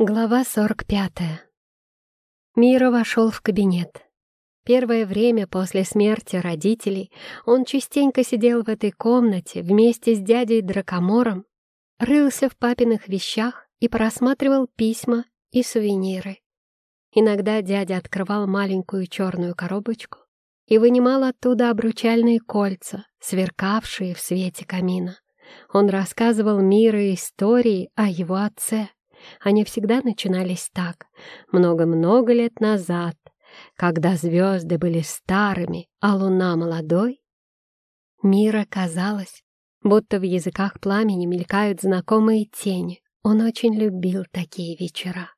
Глава 45. Мира вошел в кабинет. Первое время после смерти родителей он частенько сидел в этой комнате вместе с дядей Дракомором, рылся в папиных вещах и просматривал письма и сувениры. Иногда дядя открывал маленькую черную коробочку и вынимал оттуда обручальные кольца, сверкавшие в свете камина. Он рассказывал Мира истории о его отце — они всегда начинались так, много-много лет назад, когда звезды были старыми, а луна молодой. Мира казалось, будто в языках пламени мелькают знакомые тени. Он очень любил такие вечера.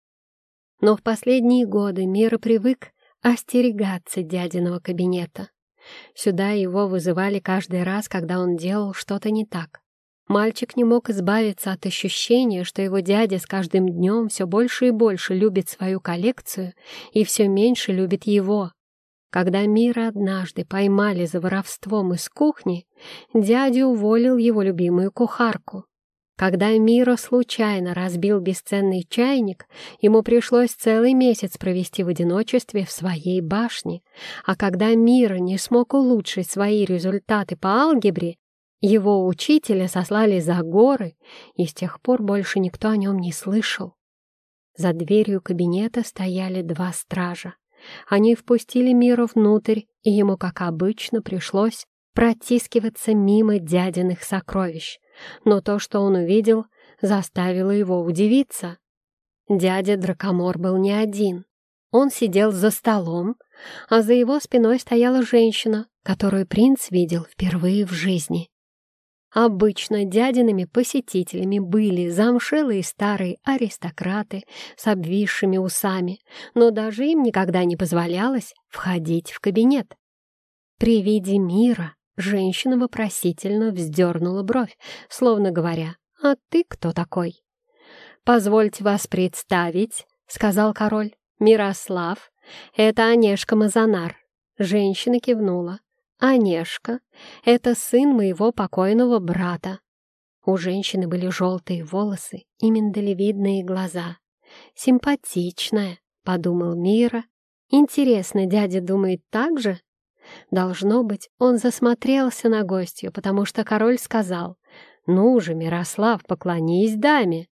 Но в последние годы Мира привык остерегаться дядиного кабинета. Сюда его вызывали каждый раз, когда он делал что-то не так. Мальчик не мог избавиться от ощущения, что его дядя с каждым днем все больше и больше любит свою коллекцию и все меньше любит его. Когда Мира однажды поймали за воровством из кухни, дядя уволил его любимую кухарку. Когда Миро случайно разбил бесценный чайник, ему пришлось целый месяц провести в одиночестве в своей башне. А когда Миро не смог улучшить свои результаты по алгебре, его учителя сослали за горы, и с тех пор больше никто о нем не слышал. За дверью кабинета стояли два стража. Они впустили Миру внутрь, и ему, как обычно, пришлось протискиваться мимо дядиных сокровищ. Но то, что он увидел, заставило его удивиться. Дядя Дракомор был не один. Он сидел за столом, а за его спиной стояла женщина, которую принц видел впервые в жизни. Обычно дядиными посетителями были замшелые старые аристократы с обвисшими усами, но даже им никогда не позволялось входить в кабинет. При виде мира женщина вопросительно вздернула бровь, словно говоря, «А ты кто такой?» «Позвольте вас представить», — сказал король, «Мирослав, это Онежка Мазанар». Женщина кивнула. Онежка — это сын моего покойного брата. У женщины были желтые волосы и миндалевидные глаза. Симпатичная, — подумал Мира. Интересно, дядя думает так же? Должно быть, он засмотрелся на гостью, потому что король сказал, «Ну же, Мирослав, поклонись даме».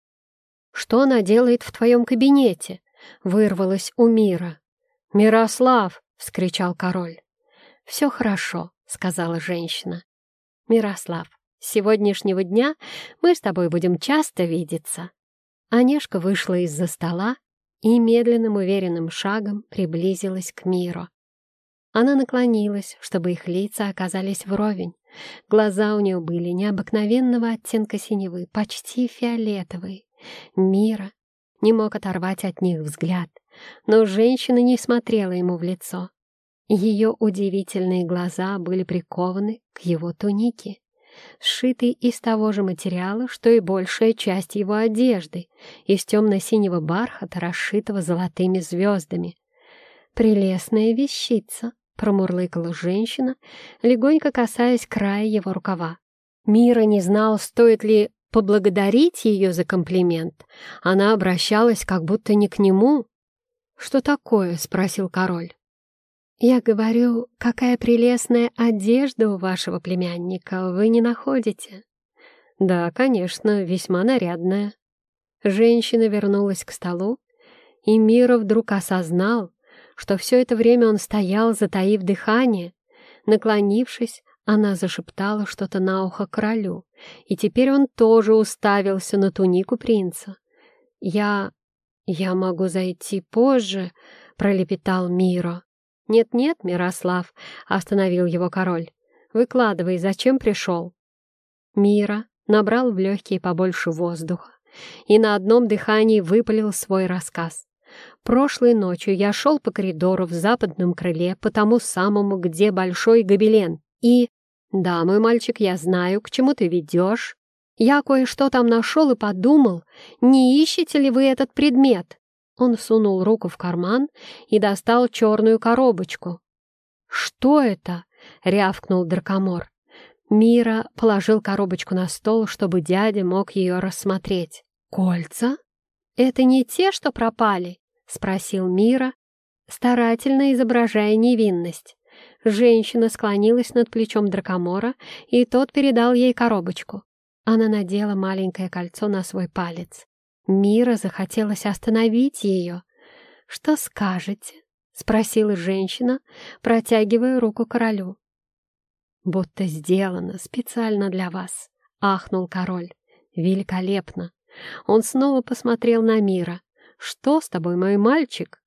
«Что она делает в твоем кабинете?» — вырвалось у Мира. «Мирослав!» — вскричал король. «Все хорошо», — сказала женщина. «Мирослав, с сегодняшнего дня мы с тобой будем часто видеться». Онежка вышла из-за стола и медленным уверенным шагом приблизилась к миру. Она наклонилась, чтобы их лица оказались вровень. Глаза у нее были необыкновенного оттенка синевы, почти фиолетовые. Мира не мог оторвать от них взгляд, но женщина не смотрела ему в лицо. Ее удивительные глаза были прикованы к его тунике, сшитой из того же материала, что и большая часть его одежды, из темно-синего бархата, расшитого золотыми звездами. «Прелестная вещица!» — промурлыкала женщина, легонько касаясь края его рукава. Мира не знал, стоит ли поблагодарить ее за комплимент. Она обращалась как будто не к нему. «Что такое?» — спросил король. «Я говорю, какая прелестная одежда у вашего племянника, вы не находите?» «Да, конечно, весьма нарядная». Женщина вернулась к столу, и Мира вдруг осознал, что все это время он стоял, затаив дыхание. Наклонившись, она зашептала что-то на ухо королю, и теперь он тоже уставился на тунику принца. «Я... я могу зайти позже», — пролепетал Миро. «Нет-нет, Мирослав», — остановил его король. «Выкладывай, зачем пришел?» Мира набрал в легкие побольше воздуха и на одном дыхании выпалил свой рассказ. Прошлой ночью я шел по коридору в западном крыле, по тому самому, где большой гобелен, и... Да, мой мальчик, я знаю, к чему ты ведешь. Я кое-что там нашел и подумал, не ищете ли вы этот предмет? Он сунул руку в карман и достал черную коробочку. «Что это?» — рявкнул Дракомор. Мира положил коробочку на стол, чтобы дядя мог ее рассмотреть. «Кольца?» это не те, что пропали?» — спросил Мира, старательно изображая невинность. Женщина склонилась над плечом Дракомора, и тот передал ей коробочку. Она надела маленькое кольцо на свой палец. Мира захотелось остановить ее. «Что скажете?» — спросила женщина, протягивая руку королю. «Будто сделано специально для вас», — ахнул король. «Великолепно!» Он снова посмотрел на Мира. «Что с тобой, мой мальчик?»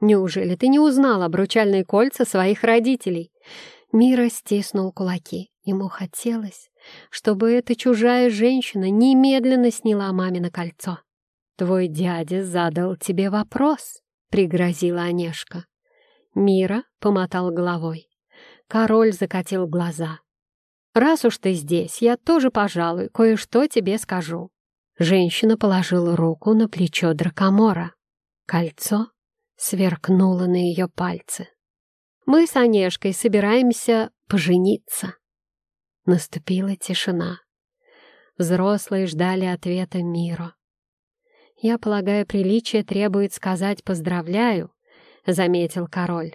«Неужели ты не узнал обручальные кольца своих родителей?» Мира стиснул кулаки. Ему хотелось, чтобы эта чужая женщина немедленно сняла мамино кольцо. «Твой дядя задал тебе вопрос», — пригрозила Онежка. Мира помотал головой. Король закатил глаза. «Раз уж ты здесь, я тоже, пожалуй, кое-что тебе скажу». Женщина положила руку на плечо Дракомора. Кольцо сверкнуло на ее пальцы. «Мы с Онежкой собираемся пожениться». Наступила тишина. Взрослые ждали ответа Миро. «Я полагаю, приличие требует сказать «поздравляю», — заметил король.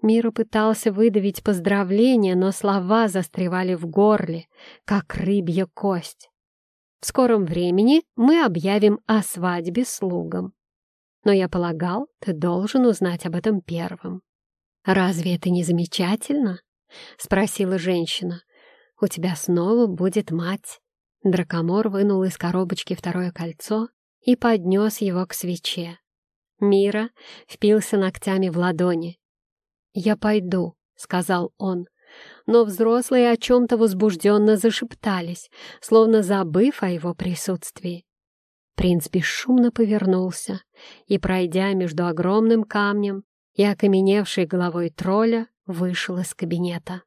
Миро пытался выдавить поздравление, но слова застревали в горле, как рыбья кость. В скором времени мы объявим о свадьбе слугам. Но я полагал, ты должен узнать об этом первым. «Разве это не замечательно?» — спросила женщина. «У тебя снова будет мать». Дракомор вынул из коробочки второе кольцо и поднес его к свече. Мира впился ногтями в ладони. «Я пойду», — сказал он. Но взрослые о чем-то возбужденно зашептались, словно забыв о его присутствии. Принц бесшумно повернулся и, пройдя между огромным камнем и окаменевшей головой тролля, вышел из кабинета.